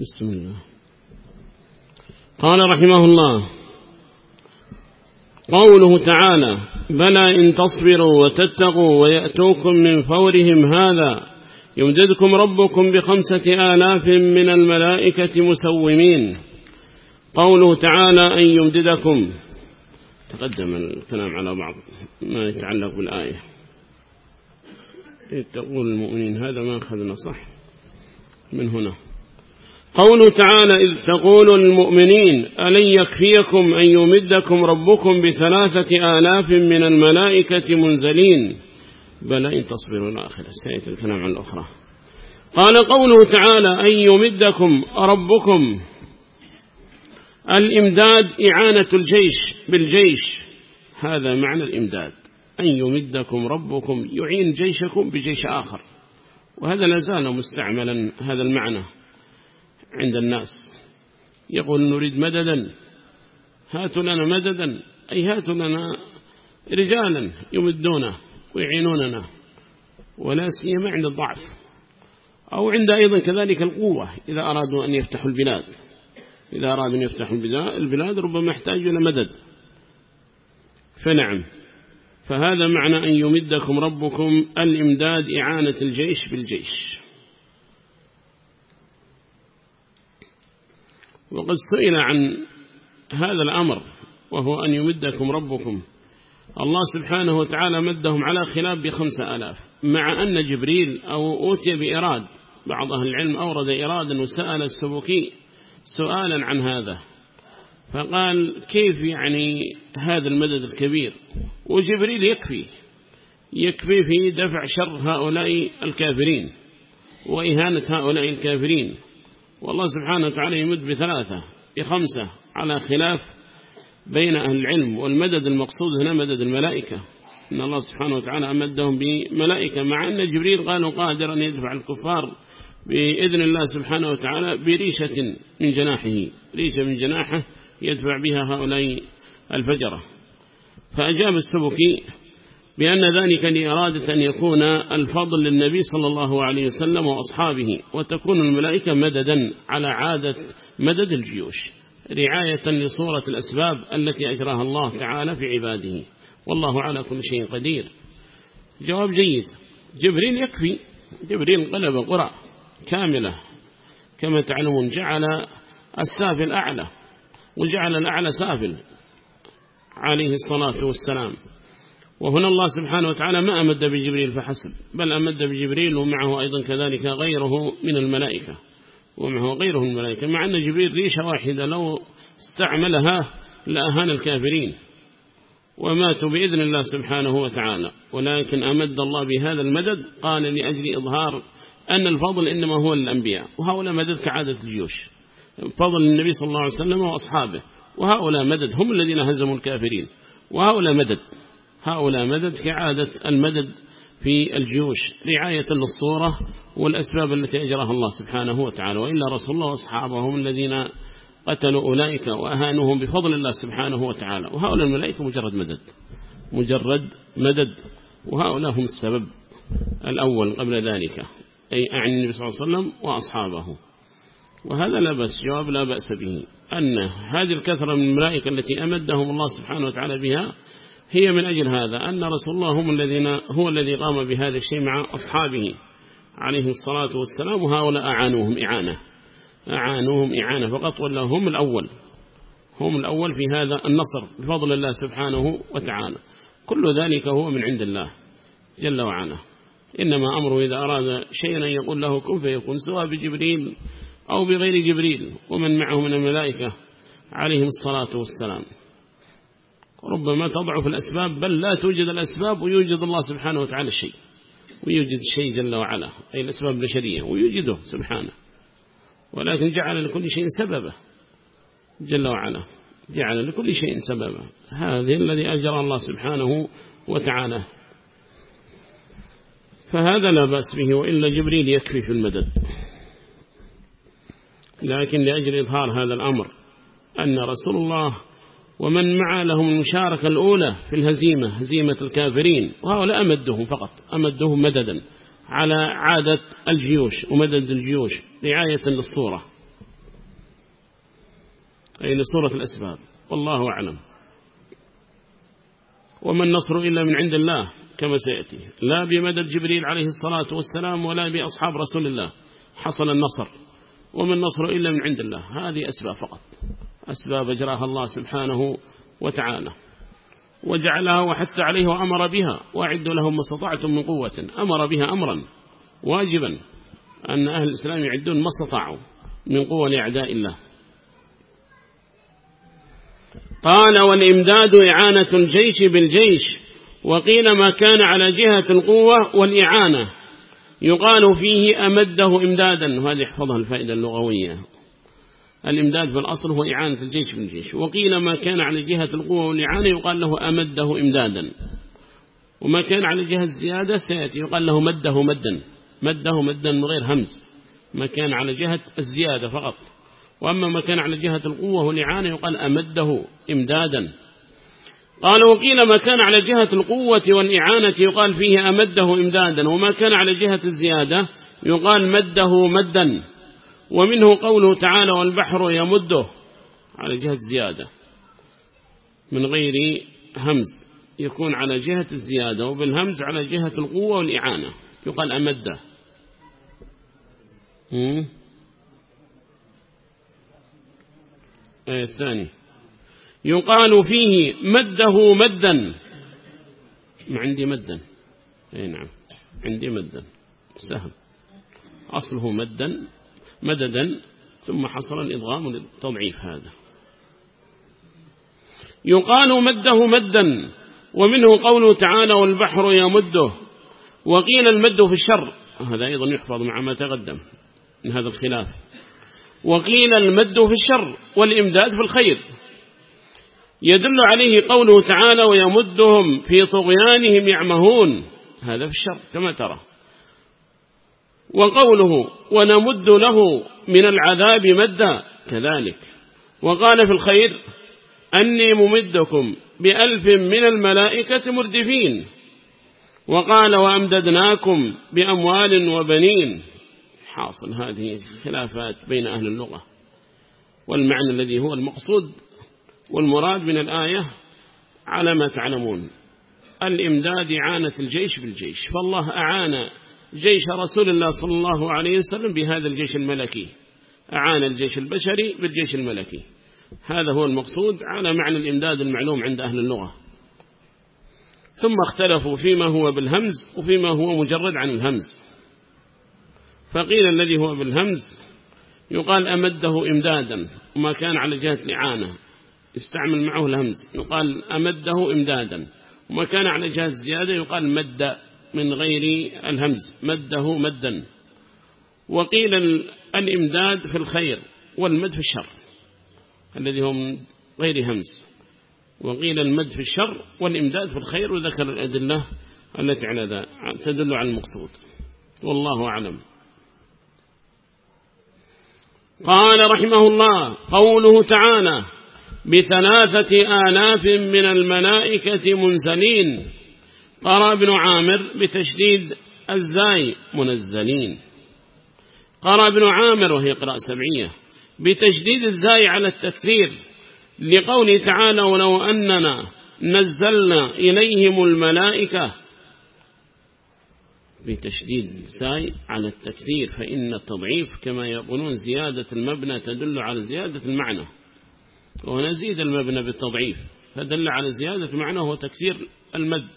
بسم الله. قال رحمه الله قوله تعالى بلى إن تصبروا وتتقوا ويأتوكم من فورهم هذا يمددكم ربكم بخمسة آلاف من الملائكة مسومين. قوله تعالى أن يمددكم. تقدم الكلام على بعض ما يتعلق بالآية. تقول المؤمنين هذا ما أخذنا صح من هنا. قوله تعالى إذ تقول المؤمنين ألن يكفيكم أن يمدكم ربكم بثلاثة آلاف من الملائكة منزلين؟ بل إن تصبروا الآخرة سيئة الكلام عن الأخرى. قال قوله تعالى أن يمدكم ربكم الإمداد إعانة الجيش بالجيش. هذا معنى الإمداد. أن يمدكم ربكم يعين جيشكم بجيش آخر. وهذا لازال مستعملا هذا المعنى. عند الناس. يقول نريد مددا. هاتوا لنا مددا. أي هاتوا لنا رجالا يمدونه ويعينوننا. ولا سيما عند الضعف. أو عند أيضا كذلك القوة. إذا أرادوا أن يفتحوا البلاد. إذا أرادوا أن يفتحوا البلاد ربما يحتاجوا إلى مدد. فنعم. فهذا معنى أن يمدكم ربكم الإمداد إعانة الجيش بالجيش. وقد سئل عن هذا الأمر وهو أن يمدكم ربكم. الله سبحانه وتعالى مدهم على خلاف بخمسة آلاف. مع أن جبريل أو أوتي بإراد بعض أهل العلم أورد إرادا وسأل السبكي سؤالا عن هذا. فقال كيف يعني هذا المدد الكبير؟ وجبريل يكفي. يكفي في دفع شر هؤلاء الكافرين وإهانة هؤلاء الكافرين. والله سبحانه وتعالى يمد بثلاثة بخمسة على خلاف بين أهل العلم والمدد المقصود هنا مدد الملائكة. إن الله سبحانه وتعالى أمدهم بملائكة مع أن جبريل قالوا قادر أن يدفع الكفار بإذن الله سبحانه وتعالى بريشة من جناحه ريشة من جناحه يدفع بها هؤلاء الفجرة. فأجاب السبكي بأن ذلك لإرادة أن يكون الفضل للنبي صلى الله عليه وسلم وأصحابه وتكون الملائكة مددا على عادة مدد الجيوش رعاية لصورة الأسباب التي أجراها الله تعالى في عباده. والله على كل شيء قدير. جواب جيد. جبريل يكفي. جبريل قلب قرى كاملة. كما تعلمون جعل السافل أعلى وجعل الأعلى سافل. عليه الصلاة والسلام. وهنا الله سبحانه وتعالى ما أمد بجبريل فحسب بل أمد بجبريل ومعه أيضا كذلك غيره من الملائكة ومعه غيره من الملائكة مع أن جبريل ريشة واحدة لو استعملها لأهان الكافرين وماتوا بإذن الله سبحانه وتعالى ولكن أمد الله بهذا المدد قال لأجل إظهار أن الفضل إنما هو الأنبياء وهؤلاء مدد كعادة الجيوش فضل النبي صلى الله عليه وسلم وأصحابه وهؤلاء مدد هم الذين هزموا الكافرين وهؤلاء مدد. هؤلاء مدد كعادة المدد في الجيوش رعاية للصورة والأسباب التي أجرها الله سبحانه وتعالى وإلا رسول الله وأصحابه هم الذين قتلوا أولئك وأهانوهم بفضل الله سبحانه وتعالى وهؤلاء الملائكة مجرد مدد مجرد مدد وهؤلاء هم السبب الأول قبل ذلك أي أعني النبي صلى الله عليه وسلم وأصحابه وهذا لا بأس جواب لا بأس به أن هذه الكثرة من الملائكة التي أمدهم الله سبحانه وتعالى بها هي من أجل هذا أن رسول الله هم الذين هو الذي قام بهذا الشيء مع أصحابه. عليه الصلاة والسلام وهؤلاء أعانوهم إعانة. أعانوهم إعانة. فقط ولا هم الأول. هم الأول في هذا النصر بفضل الله سبحانه وتعالى. كل ذلك هو من عند الله جل وعلا. إنما أمره إذا أراد شيئا يقول له كن فيكون سواء بجبريل أو بغير جبريل ومن معه من الملائكة عليهم الصلاة والسلام. ربما تضعف الأسباب بل لا توجد الأسباب ويوجد الله سبحانه وتعالى الشيء ويوجد الشيء جل وعلا أي الأسباب البشرية ويوجده سبحانه. ولكن جعل لكل شيء سببه جل وعلا جعل لكل شيء سببا هذه الذي أجرى الله سبحانه وتعالى. فهذا لا بأس به وإلا جبريل يكفي في المدد. لكن لأجل إظهار هذا الأمر أن رسول الله ومن مع لهم المشاركة الأولى في الهزيمة هزيمة الكافرين وهؤلاء أمدهم فقط أمدهم مددا على عادة الجيوش ومدد الجيوش رعاية للصورة. أي لصورة الأسباب والله أعلم. وما النصر إلا من عند الله كما سيأتي. لا بمدد جبريل عليه الصلاة والسلام ولا بأصحاب رسول الله حصل النصر. وما النصر إلا من عند الله هذه أسباب فقط. أسباب أجراها الله سبحانه وتعالى. وجعلها وحث عليه وأمر بها وأعدوا لهم ما استطعتم من قوة أمر بها أمرا واجبا أن أهل الإسلام يعدون ما استطاعوا من قوة لأعداء الله. قال والإمداد إعانة الجيش بالجيش وقيل ما كان على جهة القوة والإعانة. يقال فيه أمده إمدادا وهذه يحفظها الفائدة اللغوية. الإمداد في الأصل هو إعانة الجيش بالجيش وقيل ما كان على جهة القوة والإعانة يقال له أمده إمدادا. وما كان على جهة الزيادة سيأتي يقال له مده مدا. مده مدا من غير همز. ما كان على جهة الزيادة فقط. وأما ما كان على جهة القوة والإعانة يقال أمده إمدادا. قال وقيل ما كان على جهة القوة والإعانة يقال فيه أمده إمدادا. وما كان على جهة الزيادة يقال مده مدا. ومنه قوله تعالى والبحر يمده. على جهة الزيادة من غير همز. يكون على جهة الزيادة وبالهمز على جهة القوة والإعانة. يقال أمده. آية الثاني يقال فيه مده مدا. ما عندي مدا. اي نعم. عندي مدا. سهل. أصله مدا. مددا ثم حصل الإضغام للتضعيف هذا. يقال مده مدا ومنه قوله تعالى والبحر يمده. وقيل المد في الشر هذا أيضا يحفظ مع ما تقدم من هذا الخلاف. وقيل المد في الشر والإمداد في الخير. يدل عليه قوله تعالى ويمدهم في طغيانهم يعمهون. هذا في الشر كما ترى. وقوله ونمد له من العذاب مدا كذلك. وقال في الخير أني ممدكم بألف من الملائكة مردفين. وقال وأمددناكم بأموال وبنين. حاصل هذه خلافات بين أهل اللغة. والمعنى الذي هو المقصود والمراد من الآية على ما تعلمون. الإمداد إعانة الجيش بالجيش. فالله أعان جيش رسول الله صلى الله عليه وسلم بهذا الجيش الملكي. أعان الجيش البشري بالجيش الملكي. هذا هو المقصود على معنى الإمداد المعلوم عند أهل اللغة. ثم اختلفوا فيما هو بالهمز وفيما هو مجرد عن الهمز. فقيل الذي هو بالهمز يقال أمده إمدادا وما كان على جهة الإعانة يستعمل معه الهمز. يقال أمده إمدادا وما كان على جهة زيادة يقال مد. من غير الهمز مده مدا. وقيل الإمداد في الخير والمد في الشر الذي هو من غير همز. وقيل المد في الشر والإمداد في الخير وذكر الأدلة التي على ذا تدل على المقصود. والله أعلم. قال رحمه الله قوله تعالى بثلاثة آلاف من الملائكة منزلين. قرأ ابن عامر بتشديد الزاي منزلين. قرأ ابن عامر وهي قراءة سبعية بتشديد الزاي على التكثير لقوله تعالى ولو أننا نزلنا إليهم الملائكة بتشديد ساي على التكثير فإن التضعيف كما يقولون زيادة المبنى تدل على زيادة المعنى. ونزيد المبنى بالتضعيف فدل على زيادة المعنى هو تكثير المد.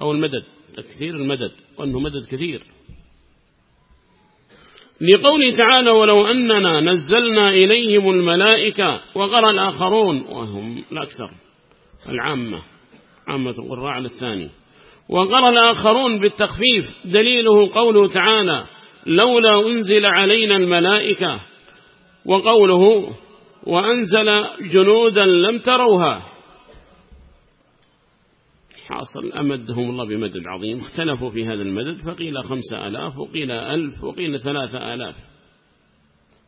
أو المدد تكثير المدد وأنه مدد كثير. لقوله تعالى ولو أننا نزلنا إليهم الملائكة وقرأ الآخرون وهم الأكثر العامة عامة القراء على الثاني. وقرأ الآخرون بالتخفيف دليله قوله تعالى لولا أنزل علينا الملائكة وقوله وأنزل جنودا لم تروها حاصل أمدهم الله بمدد عظيم. اختلفوا في هذا المدد فقيل خمسة ألاف وقيل ألف وقيل ثلاثة ألاف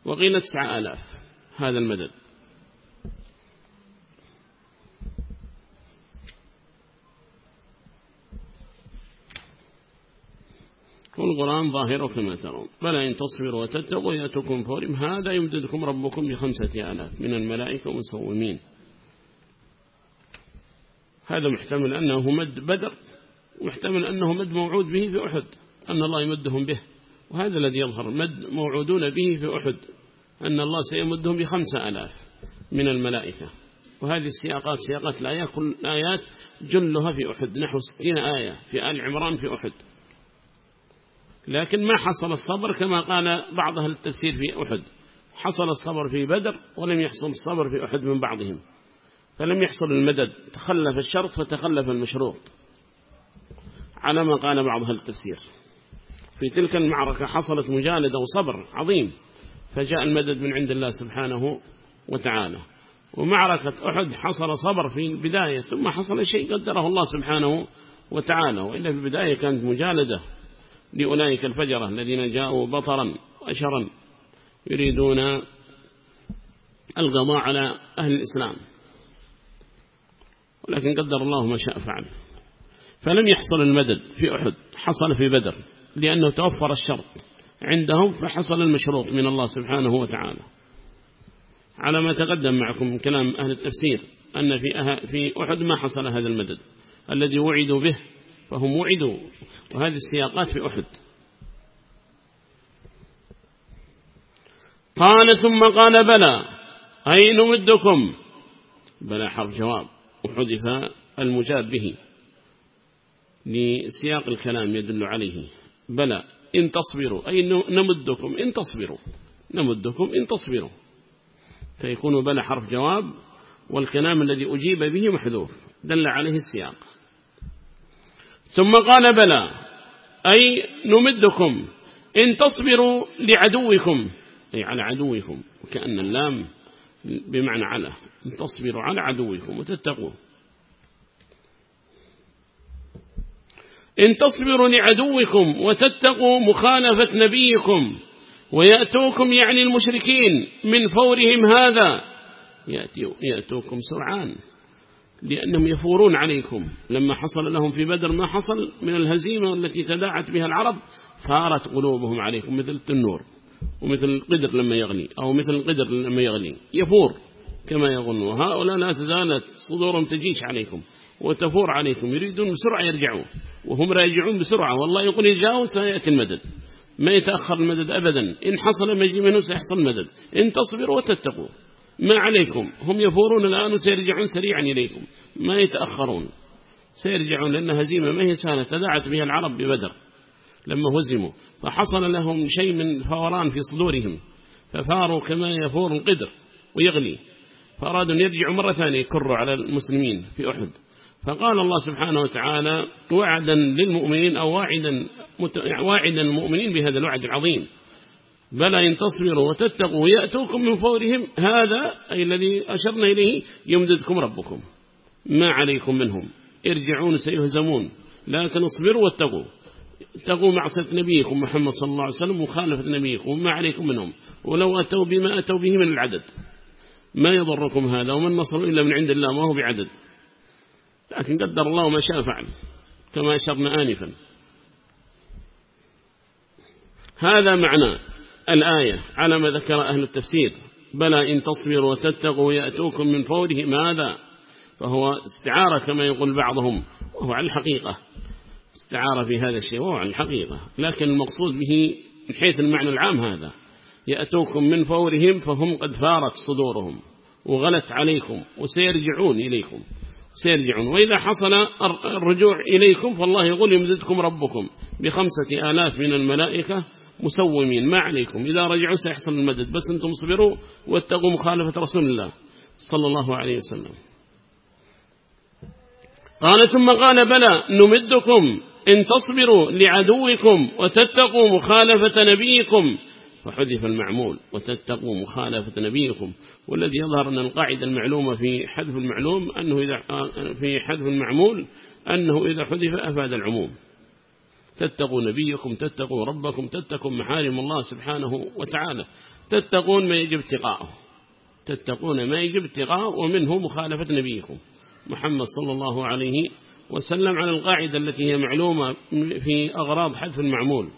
وقيل تسعة ألاف هذا المدد. القرآن ظاهر كما ترون. بل إن تصبروا وتتقوا يأتكم فورم. هذا يمددكم ربكم بخمسة آلاف من الملائكة مسومين هذا محتمل أنه مد بدر محتمل أنه مد موعود به في أحد أن الله يمدهم به. وهذا الذي يظهر مد موعودون به في أحد أن الله سيمدهم بخمسة ألاف من الملائكة. وهذه السياقات سياقات الآيات كل الآيات جلها في أحد نحو ستين آية في آل عمران في أحد. لكن ما حصل الصبر كما قال بعض أهل التفسير في أحد. حصل الصبر في بدر ولم يحصل الصبر في أحد من بعضهم. فلم يحصل المدد. تخلف الشرط فتخلف المشروط. على ما قال بعض أهل التفسير. في تلك المعركة حصلت مجالدة وصبر عظيم. فجاء المدد من عند الله سبحانه وتعالى. ومعركة أحد حصل صبر في البداية ثم حصل شيء قدره الله سبحانه وتعالى. وإلا في البداية كانت مجالدة. لأولئك الفجرة الذين جاءوا بطرا وأشرا يريدون القضاء على أهل الإسلام. ولكن قدر الله ما شاء فعل. فلم يحصل المدد في أحد حصل في بدر لأنه توفر الشرط عندهم فحصل المشروط من الله سبحانه وتعالى. على ما تقدم معكم من كلام أهل التفسير أن في, أه في أحد ما حصل هذا المدد. الذي وعدوا به فهم وعدوا. وهذه السياقات في أحد. قال ثم قال بلى أي نمدكم بلى حرف جواب. وحذف المجاب به. لسياق الكلام يدل عليه. بلى إن تصبروا أي نمدكم إن تصبروا. نمدكم إن تصبروا. فيكون بلى حرف جواب والكلام الذي أجيب به محذوف. دل عليه السياق. ثم قال بلى أي نمدكم إن تصبروا لعدوكم. أي على عدوكم وكأن اللام بمعنى على إن تصبروا على عدوكم وتتقوا إن تصبروا لعدوكم وتتقوا مخالفة نبيكم ويأتوكم يعني المشركين من فورهم هذا يأتوكم سرعان لأنهم يفورون عليكم. لما حصل لهم في بدر ما حصل من الهزيمة التي تداعت بها العرب فارت قلوبهم عليكم مثل التنور. ومثل القدر لما يغلي أو مثل القدر لما يغلي يفور كما يظن. وهؤلاء لا تزالت صدورهم تجيش عليكم وتفور عليكم. يريدون بسرعة يرجعون وهم راجعون بسرعة. والله يقول يجاو سيأتي المدد. ما يتأخر المدد أبدا. إن حصل مجي منه سيحصل مدد إن تصبروا وتتقوا. ما عليكم. هم يفورون الآن وسيرجعون سريعا إليكم. ما يتأخرون. سيرجعون لأن هزيمة. ما هي سهلة؟ تداعت بها العرب ببدر. لما هزموا. فحصل لهم شيء من فوران في صدورهم. ففاروا كما يفور القدر ويغلي. فأرادوا أن يرجعوا مرة ثانية يكروا على المسلمين في أحد. فقال الله سبحانه وتعالى وعدا للمؤمنين أو واعدا, واعدا المؤمنين بهذا الوعد العظيم. بلى إن تصبروا وتتقوا ويأتوكم من فورهم. هذا أي الذي أشرنا إليه يمددكم ربكم. ما عليكم منهم. ارجعون سيهزمون. لكن اصبروا واتقوا. اتقوا معصية نبيكم محمد صلى الله عليه وسلم وخالفة نبيكم ما عليكم منهم. ولو أتوا بما أتوا به من العدد. ما يضركم هذا ومن نصر إلا من عند الله ما هو بعدد. لكن قدر الله ما شاء فعل كما أشرنا آنفا. هذا معنى الآية على ما ذكر أهل التفسير. بلى إن تصبروا وتتقوا يأتوكم من فوره ماذا؟ فهو استعارة كما يقول بعضهم وهو على الحقيقة. استعارة في هذا الشيء وهو على الحقيقة لكن المقصود به من حيث المعنى العام هذا يأتوكم من فورهم فهم قد فارت صدورهم وغلت عليكم وسيرجعون إليكم سيرجعون. وإذا حصل الرجوع إليكم فالله يقول يمزدكم ربكم بخمسة آلاف من الملائكة مسومين. ما عليكم إذا رجعوا سيحصل المدد. بس أنتم صبروا واتقوا مخالفة رسول الله صلى الله عليه وسلم. قال ثم قال بلى نمدكم إن تصبروا لعدوكم وتتقوا مخالفة نبيكم. فحذف المعمول وتتقوا مخالفة نبيكم. والذي يظهر أن القاعدة المعلومة في حذف المعلوم أنه إذا في حذف المعمول أنه إذا حذف أفاد العموم. تتقوا نبيكم تتقوا ربكم تتقوا محارم الله سبحانه وتعالى. تتقون ما يجب اتقاءه تتقون ما يجب اتقاءه ومنه مخالفة نبيكم. محمد صلى الله عليه وسلم على القاعدة التي هي معلومة في أغراض حذف المعمول.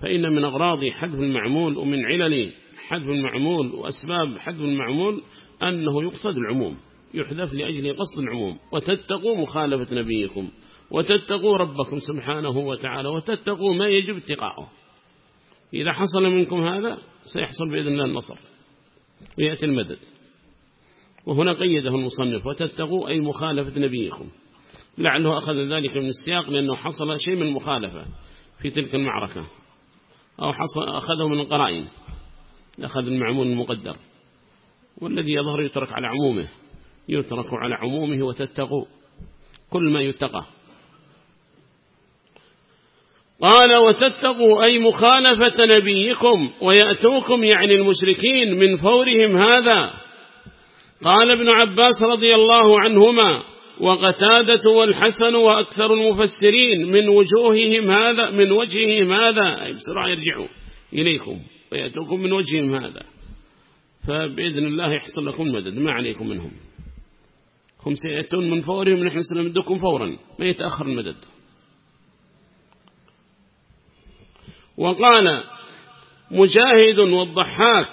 فإن من أغراض حذف المعمول ومن علل حذف المعمول وأسباب حذف المعمول أنه يقصد العموم يحذف لأجل قصد العموم. وتتقوا مخالفة نبيكم وتتقوا ربكم سبحانه وتعالى وتتقوا ما يجب اتقاؤه. إذا حصل منكم هذا سيحصل بإذن الله النصر. ويأتي المدد. وهنا قيده المصنف وتتقوا أي مخالفة نبيكم. لعله أخذ ذلك من السياق لأنه حصل شيء من المخالفة في تلك المعركة. أو حصل أخذه من القرائن. أخذ المعمول المقدر. والذي يظهر يترك على عمومه. يترك على عمومه وتتقوا. كل ما يتقى. قال وتتقوا أي مخالفة نبيكم ويأتوكم يعني المشركين من فورهم هذا قال ابن عباس رضي الله عنهما وقتادة والحسن وأكثر المفسرين من وجوههم هذا من وجههم هذا. بسرعة يرجعوا إليكم ويأتوكم من وجههم هذا. فبإذن الله يحصل لكم مدد ما عليكم منهم. هم سيأتون من فورهم نحن سنمدكم فورا ما يتأخر المدد. وقال مجاهد والضحاك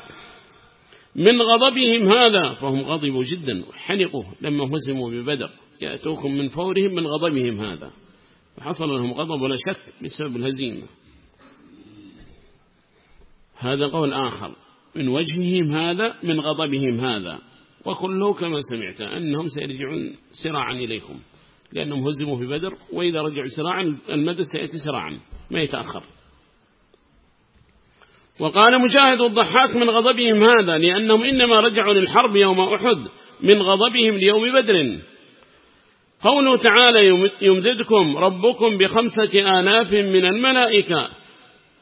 من غضبهم هذا فهم غضبوا جدا وحنقوا لما هزموا ببدر. يأتوكم من فورهم من غضبهم هذا. فحصل لهم غضب ولا شك بسبب الهزيمة. هذا قول آخر. من وجههم هذا من غضبهم هذا. وكله كما سمعت أنهم سيرجعون سراعا إليكم. لأنهم هزموا في بدر وإذا رجعوا سراعا المدى سيأتي سراعا ما يتأخر. وقال مجاهد الضحاك من غضبهم هذا لأنهم إنما رجعوا للحرب يوم أحد من غضبهم ليوم بدر. قوله تعالى يمددكم ربكم بخمسة آلاف من الملائكة.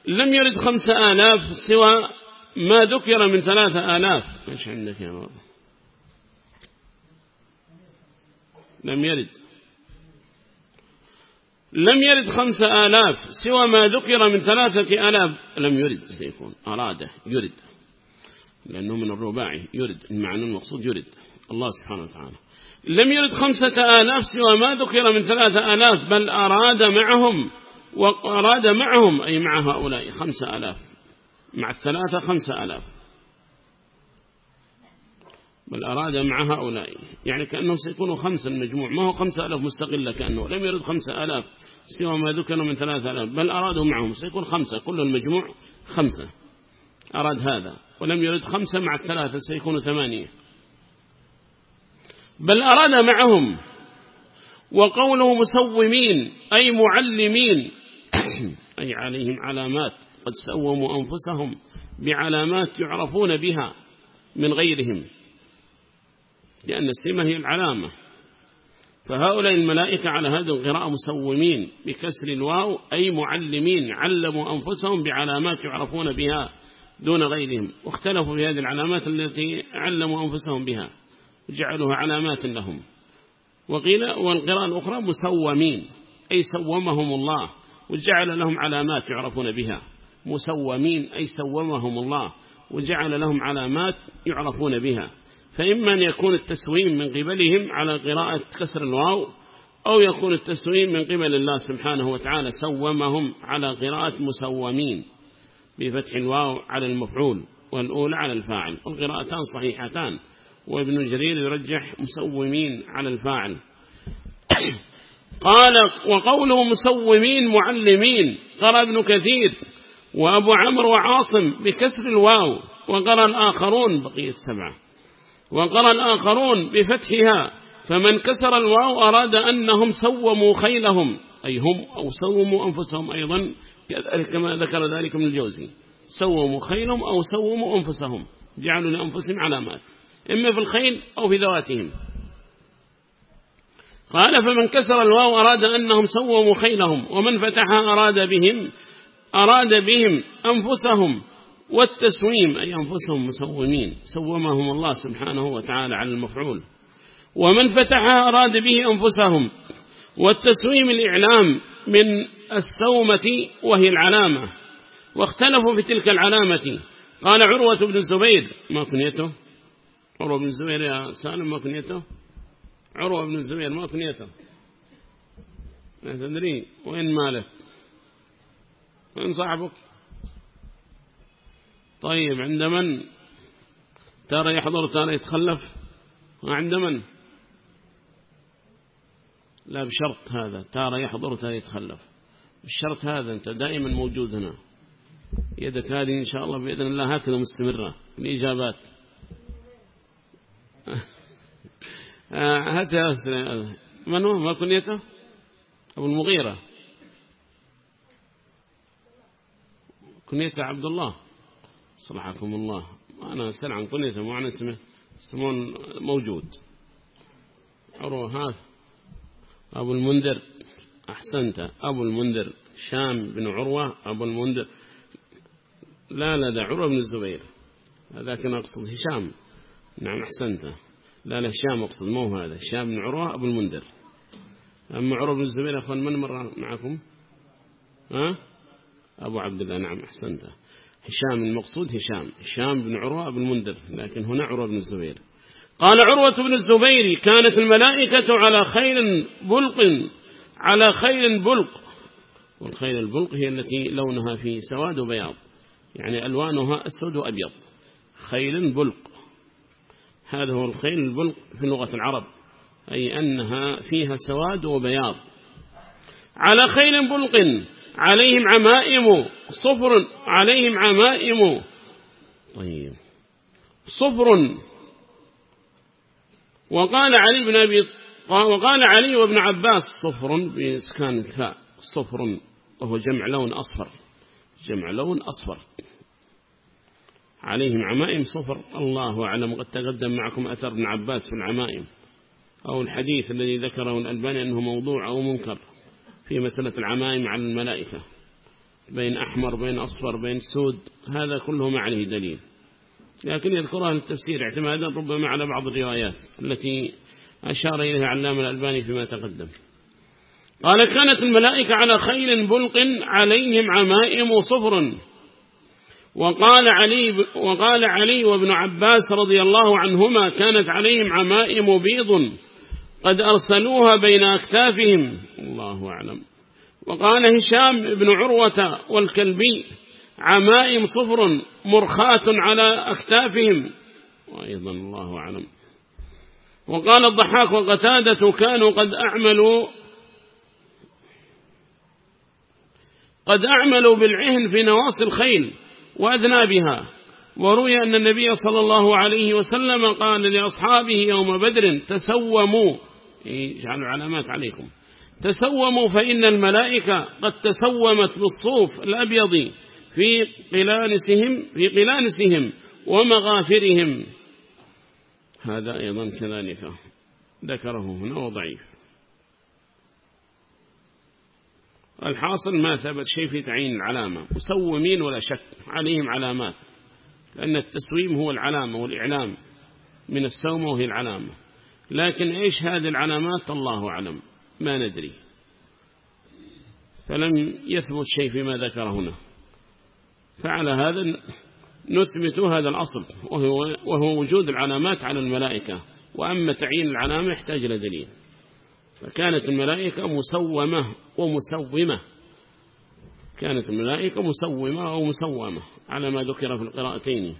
لم يرد خمسة آلاف سوى ما ذكر من ثلاثة آلاف. إيش عندك يا بابا لم يرد. لم يرد خمسة آلاف سوى ما ذكر من ثلاثة آلاف. لم يرد سيكون. أراده يرد. لأنه من الرباعي يرد. المعنى المقصود يرد. الله سبحانه وتعالى. لم يرد خمسة آلاف سوى ما ذكر من ثلاثة آلاف بل أراد معهم. وأراد معهم أي مع هؤلاء خمسة آلاف. مع الثلاثة خمسة آلاف. بل أراد مع هؤلاء. يعني كأنه سيكون خمسة المجموع ما هو خمسة ألاف مستقلة كأنه. لم يرد خمسة ألاف. سوى ما ذكر من ثلاثة ألاف. بل أرادوا معهم. سيكون خمسة. كل المجموع خمسة. أراد هذا. ولم يرد خمسة مع الثلاثة. سيكون ثمانية. بل أراد معهم. وقوله مسومين. أي معلمين. أي عليهم علامات. قد سوموا أنفسهم بعلامات يعرفون بها من غيرهم. لأن السمة هي العلامة. فهؤلاء الملائكة على هذه القراءة مسومين بكسر الواو أي معلمين علموا أنفسهم بعلامات يعرفون بها دون غيرهم واختلفوا في هذه العلامات التي علموا أنفسهم بها وجعلوها علامات لهم. وقيل والقراءة الأخرى مسومين أي سومهم الله وجعل لهم علامات يعرفون بها. مسومين أي سومهم الله وجعل لهم علامات يعرفون بها. فإما أن يكون التسويم من قبلهم على قراءة كسر الواو أو يكون التسويم من قبل الله سبحانه وتعالى سومهم على قراءة مسومين بفتح الواو على المفعول والأولى على الفاعل والقراءتان صحيحتان وابن جرير يرجح مسومين على الفاعل. قال وقوله مسومين معلمين قرأ ابن كثير وأبو عمرو وعاصم بكسر الواو وقرأ الآخرون بقية السبعة. وقرأ الآخرون بفتحها فمن كسر الواو أراد أنهم سوموا خيلهم أي هم أو سوموا أنفسهم أيضا كما ذكر ذلك من الجوزي. سوموا خيلهم أو سوموا أنفسهم جعلوا لأنفسهم علامات إما في الخيل أو في ذواتهم. قال فمن كسر الواو أراد أنهم سوموا خيلهم ومن فتحها أراد بهم أراد بهم أنفسهم والتسويم أي أنفسهم مسومين. سومهم الله سبحانه وتعالى على المفعول. ومن فتحها أراد به أنفسهم. والتسويم الإعلام من السومة وهي العلامة. واختلفوا في تلك العلامة. قال عروة بن الزبير ما كنيته؟ عروة بن الزبير يا سالم ما كنيته؟ عروة بن الزبير ما كنيته؟ ما تدري وين مالك وين صاحبك؟ طيب عند من؟ ترى يحضر ترى يتخلف. عند من؟ لا بشرط هذا. ترى يحضر ترى يتخلف. الشرط هذا أنت دائما موجود هنا. يدك هذه إن شاء الله بإذن الله هكذا مستمرة. الإجابات. هات يا من هو؟ ما كنيته؟ أبو المغيرة. كنيته عبد الله. صلحكم الله. أنا أسأل عن كنيته مو عن اسمه اسمون موجود. عروة هذا. أبو المنذر أحسنت. أبو المنذر شام بن عروة أبو المنذر. لا لا ده عروة بن الزبير. كان أقصد هشام. نعم أحسنت. لا لا هشام أقصد مو هذا. هشام بن عروة أبو المنذر. أما عروة بن الزبير أخوان من مرة معكم؟ ها؟ أبو عبد الله نعم أحسنت. هشام المقصود هشام. هشام بن عروة بن المنذر لكن هنا عروة بن الزبير. قال عروة بن الزبير كانت الملائكة على خيل بلق على خيل بلق. والخيل البلق هي التي لونها في سواد وبياض يعني ألوانها أسود وأبيض. خيل بلق. هذا هو الخيل البلق في لغة العرب أي أنها فيها سواد وبياض. على خيل بلق عليهم عمائم صفر عليهم عمائم. طيب. صفر. وقال علي بن أبي وقال علي وابن عباس صفر بإسكان الفاء صفر. وهو جمع لون أصفر. جمع لون أصفر. عليهم عمائم صفر. الله أعلم. قد تقدم معكم أثر ابن عباس في العمائم. أو الحديث الذي ذكره الألباني أنه موضوع أو منكر في مسألة العمائم على الملائكة. بين أحمر بين أصفر بين سود هذا كله ما عليه دليل. لكن يذكرها التفسير اعتمادا ربما على بعض الروايات التي أشار إليها علام الألباني فيما تقدم. قال كانت الملائكة على خيل بلق عليهم عمائم صفر وقال علي, وقال علي وابن عباس رضي الله عنهما كانت عليهم عمائم بيض قد أرسلوها بين أكتافهم الله أعلم. وقال هشام بن عروة والكلبي عمائم صفر مرخاة على أكتافهم وأيضا الله أعلم. وقال الضحاك وقتادة كانوا قد أعملوا قد أعملوا بالعهن في نواصي الخيل وأذنابها وروي أن النبي صلى الله عليه وسلم قال لأصحابه يوم بدر تسوموا. اجعلوا علامات عليكم. تسوموا فإن الملائكة قد تسومت بالصوف الأبيض في قلانسهم, في قلانسهم ومغافرهم. هذا أيضا كذلك. ذكره هنا وضعيف. الحاصل ما ثبت شيء في تعيين العلامة. مسومين ولا شك عليهم علامات. لأن التسويم هو العلامة والإعلام من السومة وهي العلامة. لكن إيش هذه العلامات؟ الله أعلم. ما ندري. فلم يثبت شيء فيما ذكر هنا. فعلى هذا نثبت هذا الأصل وهو, وهو وجود العلامات على الملائكة. وأما تعيين العلامة يحتاج إلى دليل. فكانت الملائكة مسومة ومسومة. كانت الملائكة مسومة أو مسومة على ما ذكر في القراءتين.